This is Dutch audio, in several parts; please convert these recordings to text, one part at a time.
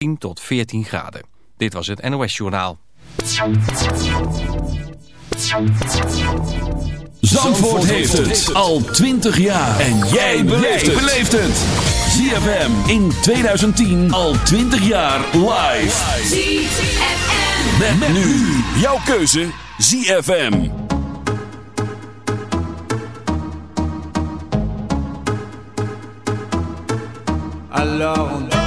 10 tot 14 graden. Dit was het NOS Journaal. Zandvoort heeft het al 20 jaar. En jij beleeft het. ZFM in 2010 al 20 jaar live. ZFM. Met, met nu jouw keuze ZFM. Alors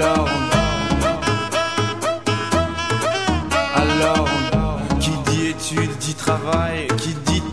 Alors Alors Qui dit études dit travail Qui dit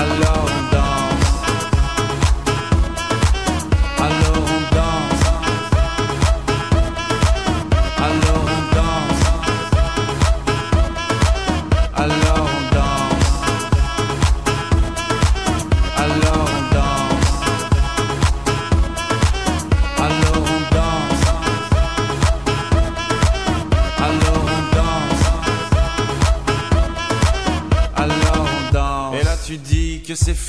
alone.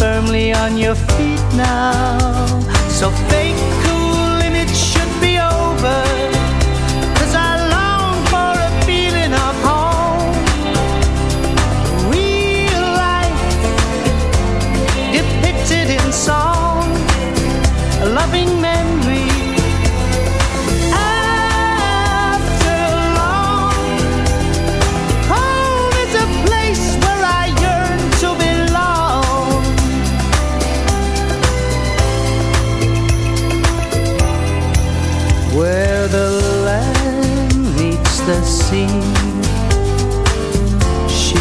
Firmly on your feet now. So fake cool limits should be over. Cause I long for a feeling of home. Real life depicted in song. A loving memory.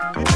Um,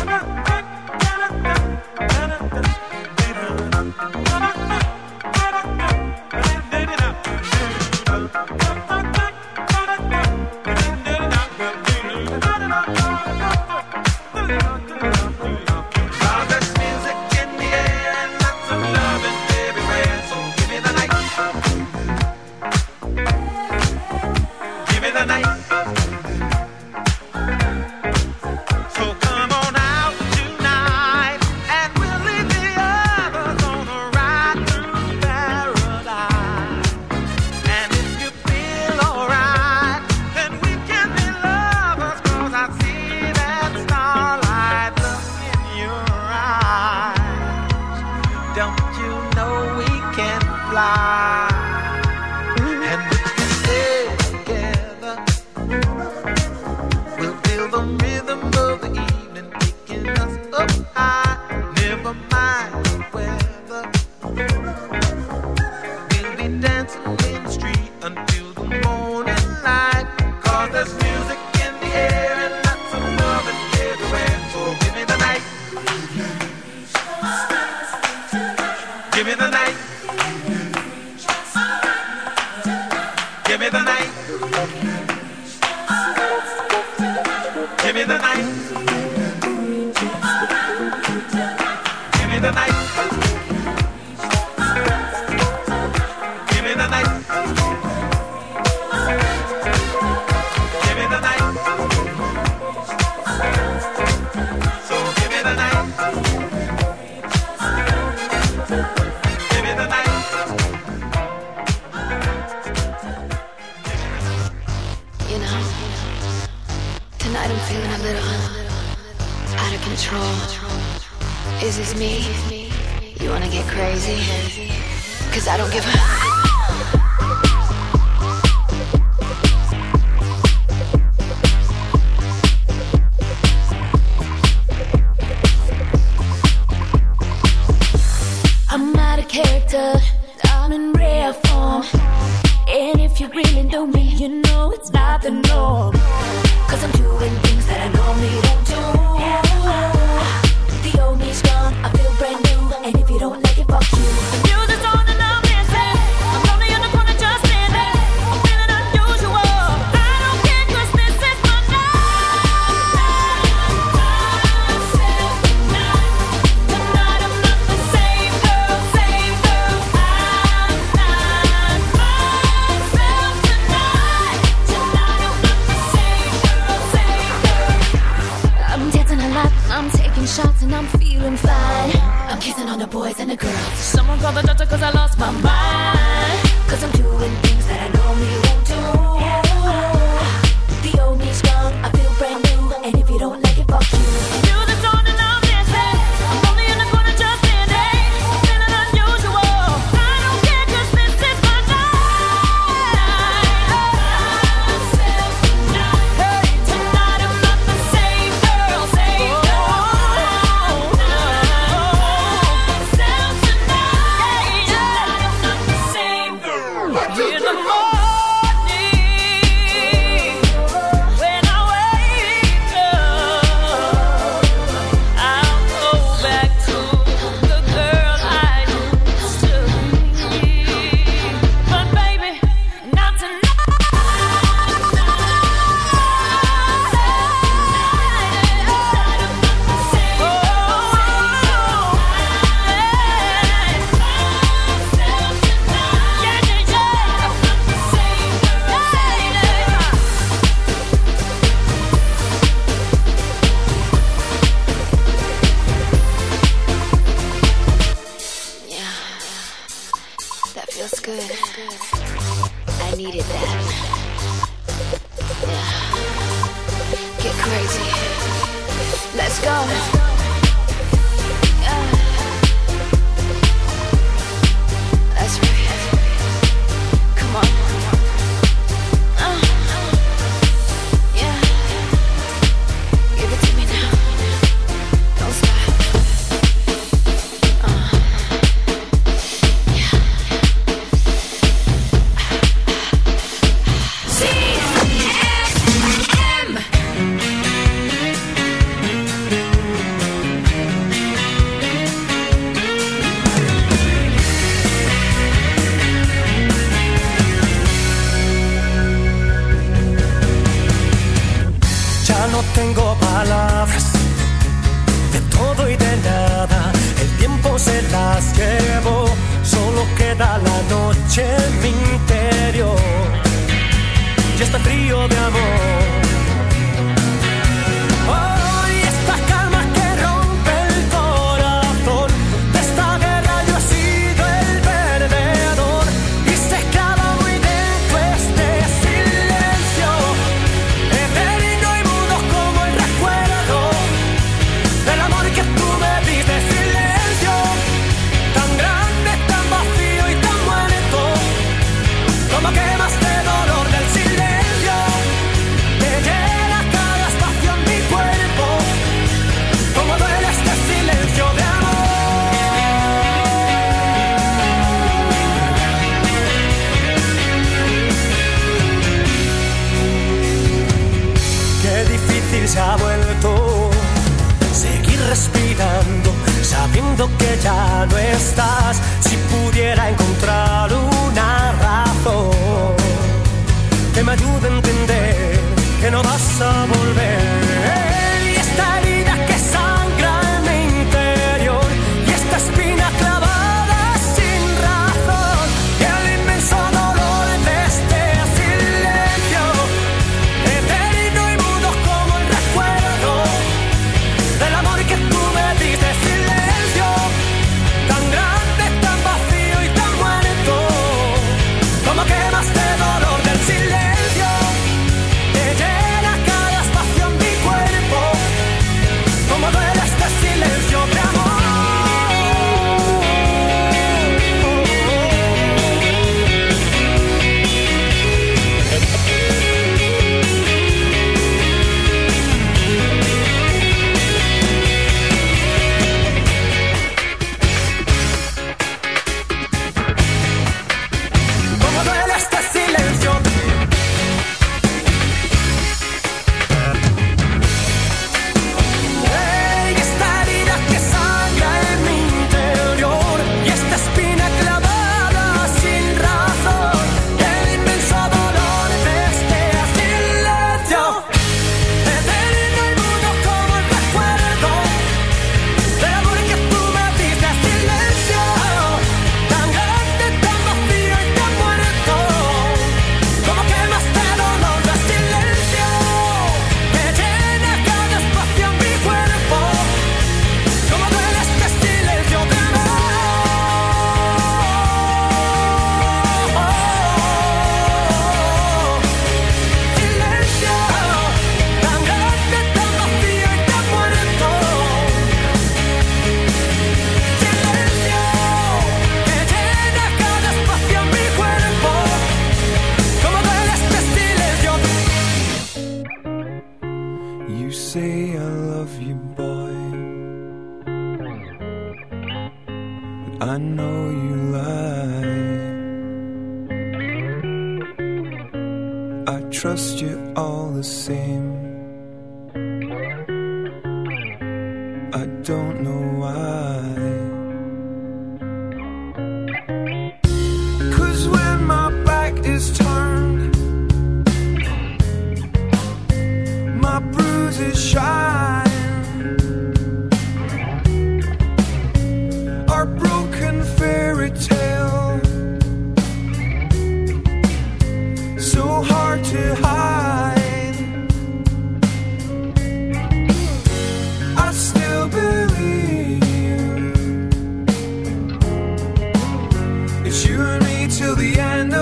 little out of control. Is this me? You wanna get crazy? Cause I don't give a.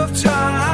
of time.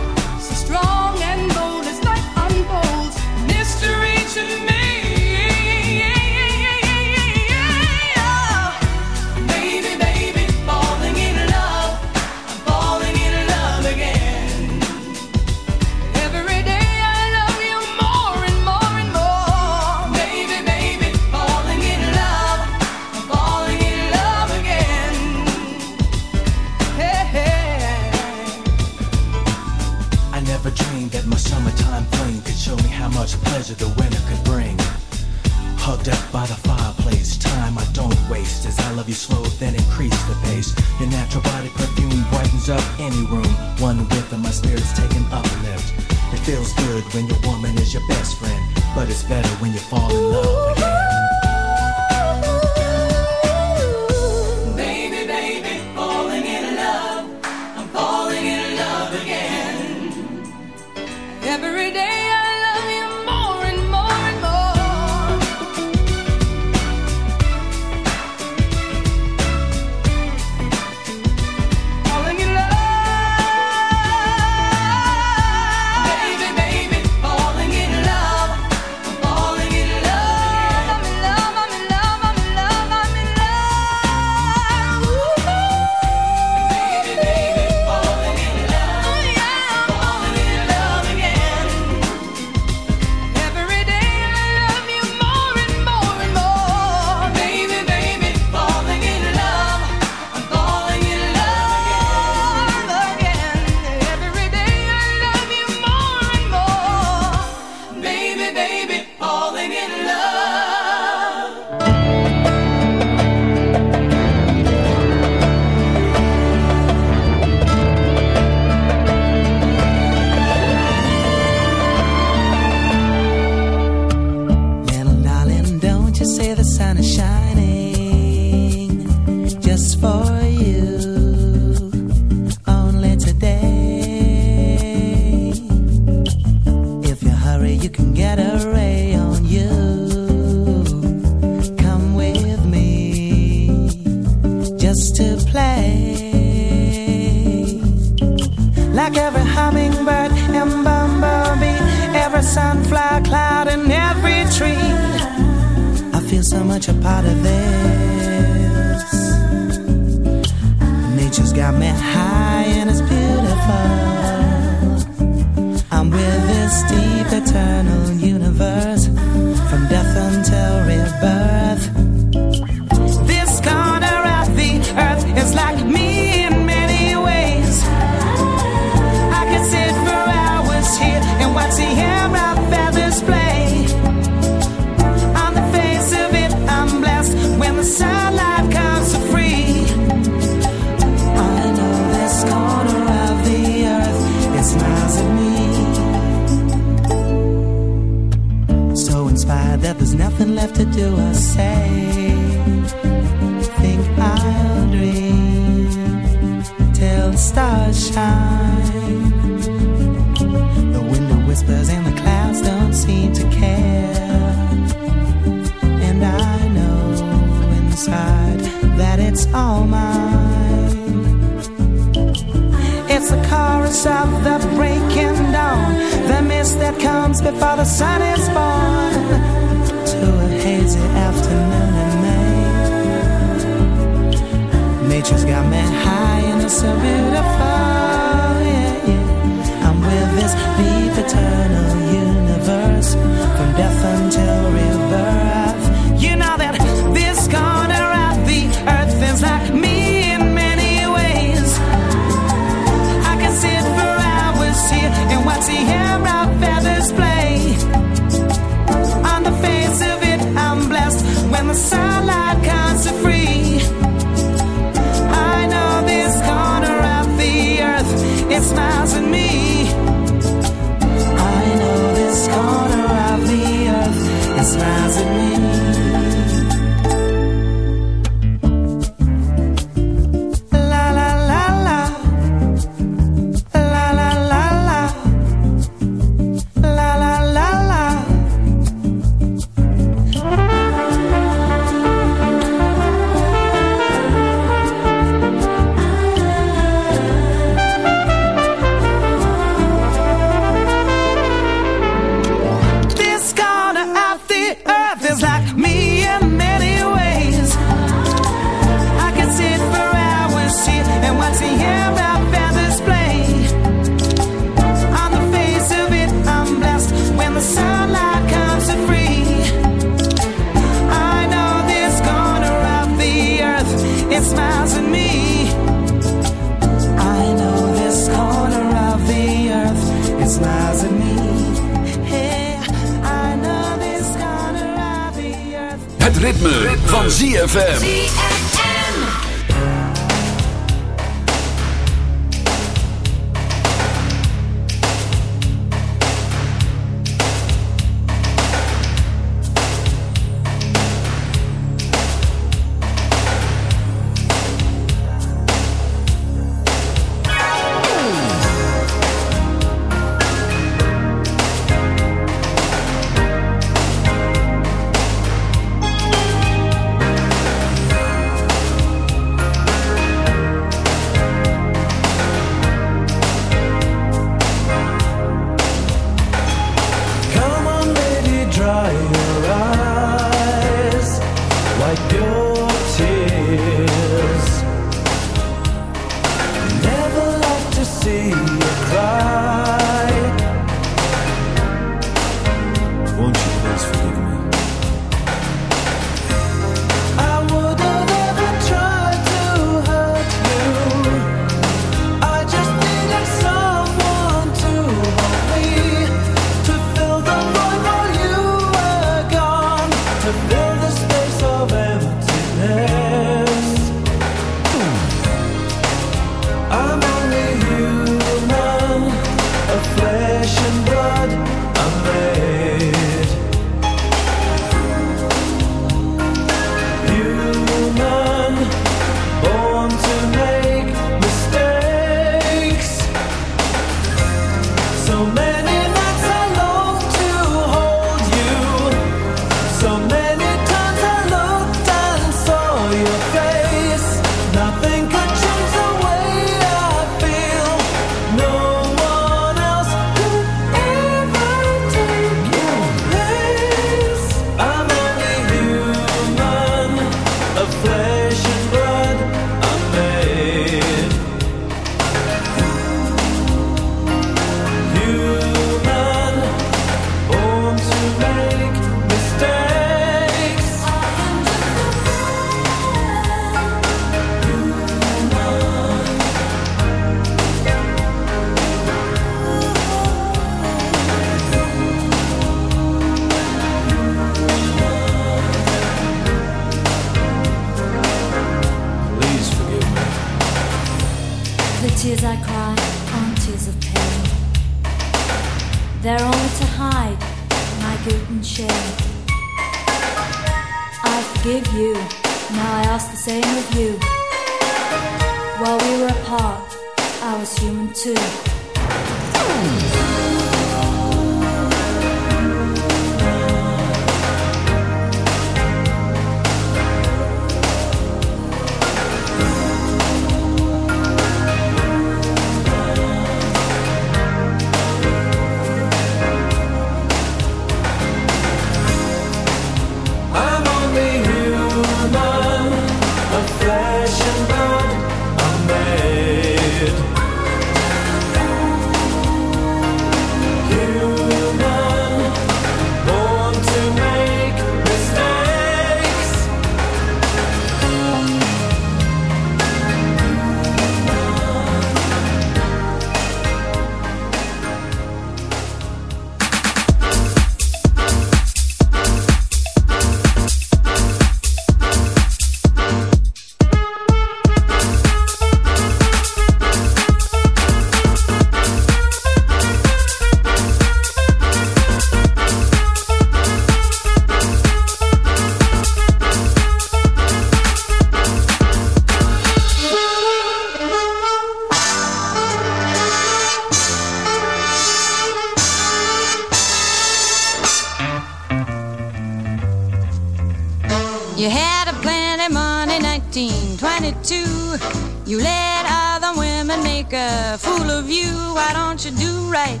You let other women make a fool of you. Why don't you do right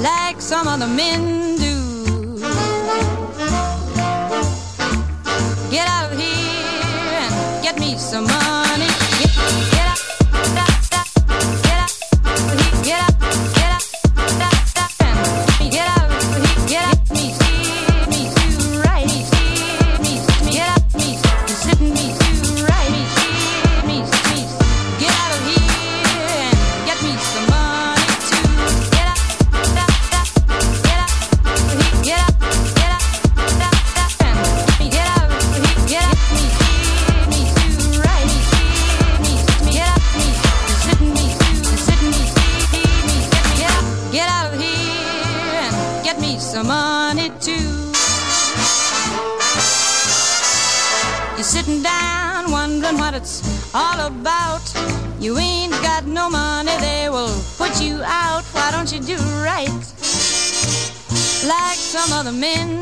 like some other men do? Get out here and get me some money. some other men.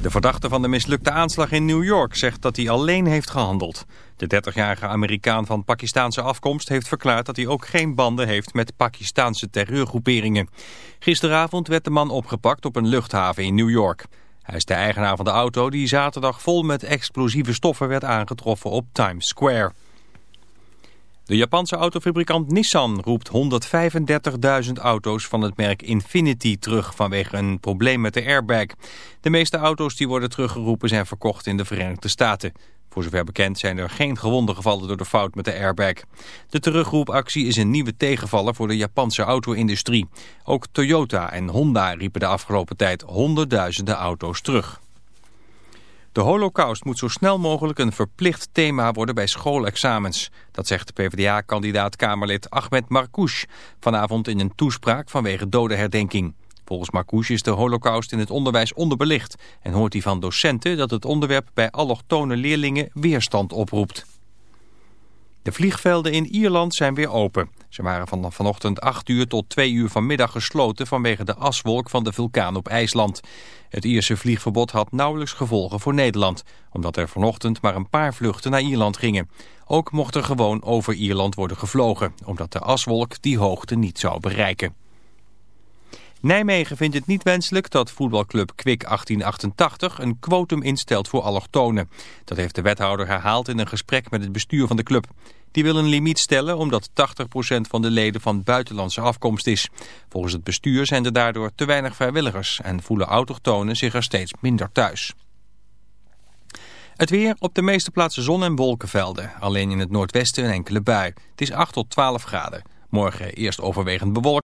De verdachte van de mislukte aanslag in New York zegt dat hij alleen heeft gehandeld. De 30-jarige Amerikaan van Pakistaanse afkomst heeft verklaard dat hij ook geen banden heeft met Pakistaanse terreurgroeperingen. Gisteravond werd de man opgepakt op een luchthaven in New York. Hij is de eigenaar van de auto die zaterdag vol met explosieve stoffen werd aangetroffen op Times Square. De Japanse autofabrikant Nissan roept 135.000 auto's van het merk Infinity terug vanwege een probleem met de airbag. De meeste auto's die worden teruggeroepen zijn verkocht in de Verenigde Staten. Voor zover bekend zijn er geen gewonden gevallen door de fout met de airbag. De terugroepactie is een nieuwe tegenvaller voor de Japanse auto-industrie. Ook Toyota en Honda riepen de afgelopen tijd honderdduizenden auto's terug. De holocaust moet zo snel mogelijk een verplicht thema worden bij schoolexamens. Dat zegt PvdA-kandidaat-Kamerlid Ahmed Marcouch vanavond in een toespraak vanwege dodenherdenking. Volgens Marcouch is de holocaust in het onderwijs onderbelicht en hoort hij van docenten dat het onderwerp bij allochtone leerlingen weerstand oproept. De vliegvelden in Ierland zijn weer open. Ze waren van vanochtend 8 uur tot 2 uur vanmiddag gesloten vanwege de aswolk van de vulkaan op IJsland. Het Ierse vliegverbod had nauwelijks gevolgen voor Nederland, omdat er vanochtend maar een paar vluchten naar Ierland gingen. Ook mocht er gewoon over Ierland worden gevlogen, omdat de aswolk die hoogte niet zou bereiken. Nijmegen vindt het niet wenselijk dat voetbalclub Kwik 1888 een quotum instelt voor allochtonen. Dat heeft de wethouder herhaald in een gesprek met het bestuur van de club. Die wil een limiet stellen omdat 80% van de leden van buitenlandse afkomst is. Volgens het bestuur zijn er daardoor te weinig vrijwilligers en voelen autochtonen zich er steeds minder thuis. Het weer op de meeste plaatsen zon en wolkenvelden. Alleen in het noordwesten een enkele bui. Het is 8 tot 12 graden. Morgen eerst overwegend bewolkt.